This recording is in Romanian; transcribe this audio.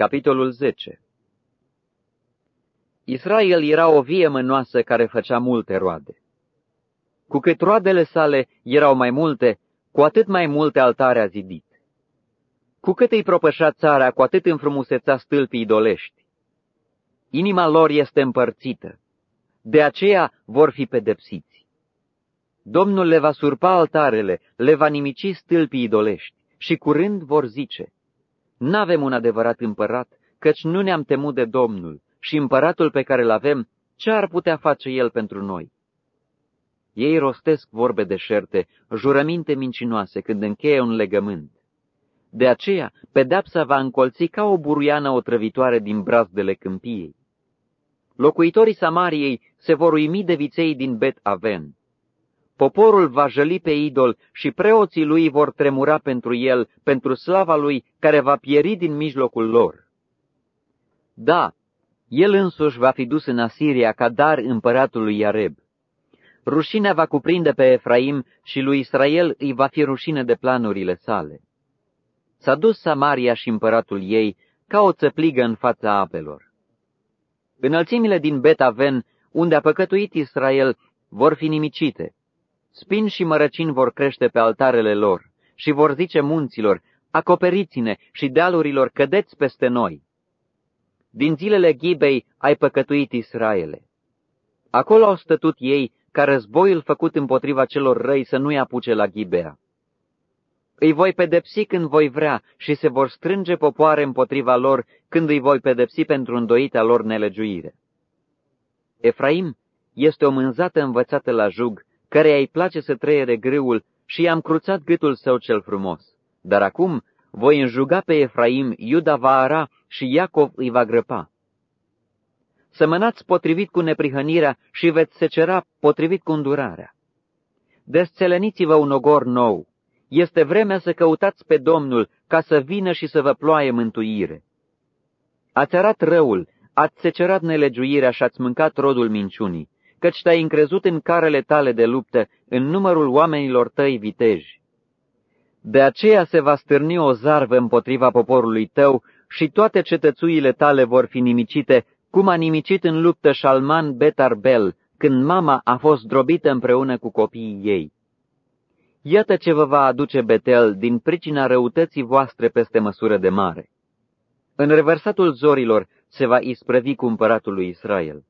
Capitolul 10 Israel era o vie mănoasă care făcea multe roade. Cu cât roadele sale erau mai multe, cu atât mai multe altare a zidit. Cu cât îi propășea țara, cu atât înfrumuseța stâlpii idolești. Inima lor este împărțită, de aceea vor fi pedepsiți. Domnul le va surpa altarele, le va nimici stâlpii idolești și curând vor zice, N-avem un adevărat împărat, căci nu ne-am temut de Domnul și împăratul pe care îl avem, ce ar putea face el pentru noi? Ei rostesc vorbe deșerte, jurăminte mincinoase când încheie un legământ. De aceea, pedepsa va încolți ca o buruiană otrăvitoare din brazdele câmpiei. Locuitorii Samariei se vor uimi de viței din Bet Aven. Poporul va jăli pe idol și preoții lui vor tremura pentru el, pentru slava lui, care va pieri din mijlocul lor. Da, el însuși va fi dus în Asiria ca dar împăratului Iareb. Rușinea va cuprinde pe Efraim și lui Israel îi va fi rușine de planurile sale. S-a dus Samaria și împăratul ei ca o țăpligă în fața apelor. Înălțimile din Bet-Aven, unde a păcătuit Israel, vor fi nimicite. Spin și mărăcini vor crește pe altarele lor și vor zice munților, acoperiți-ne și dealurilor, cădeți peste noi. Din zilele ghibei ai păcătuit Israele. Acolo au stătut ei ca războiul făcut împotriva celor răi să nu-i apuce la ghibea. Îi voi pedepsi când voi vrea și se vor strânge popoare împotriva lor când îi voi pedepsi pentru îndoita lor nelegiuire. Efraim este o mânzată învățată la jug, care îi place să trăiere grâul și i-am cruțat gâtul său cel frumos. Dar acum voi înjuga pe Efraim, Iuda va ara și Iacov îi va grăpa. Sămănați potrivit cu neprihănirea și veți secera potrivit cu îndurarea. Desțeleniți-vă un ogor nou. Este vremea să căutați pe Domnul ca să vină și să vă ploaie mântuire. Ați arat răul, ați secerat nelegiuirea și ați mâncat rodul minciunii, căci te-ai încrezut în carele tale de luptă, în numărul oamenilor tăi viteji. De aceea se va stârni o zarvă împotriva poporului tău și toate cetățuile tale vor fi nimicite, cum a nimicit în luptă Shalman Betarbel, când mama a fost drobită împreună cu copiii ei. Iată ce vă va aduce Betel din pricina răutății voastre peste măsură de mare. În reversatul zorilor se va isprăvi cu împăratul lui Israel.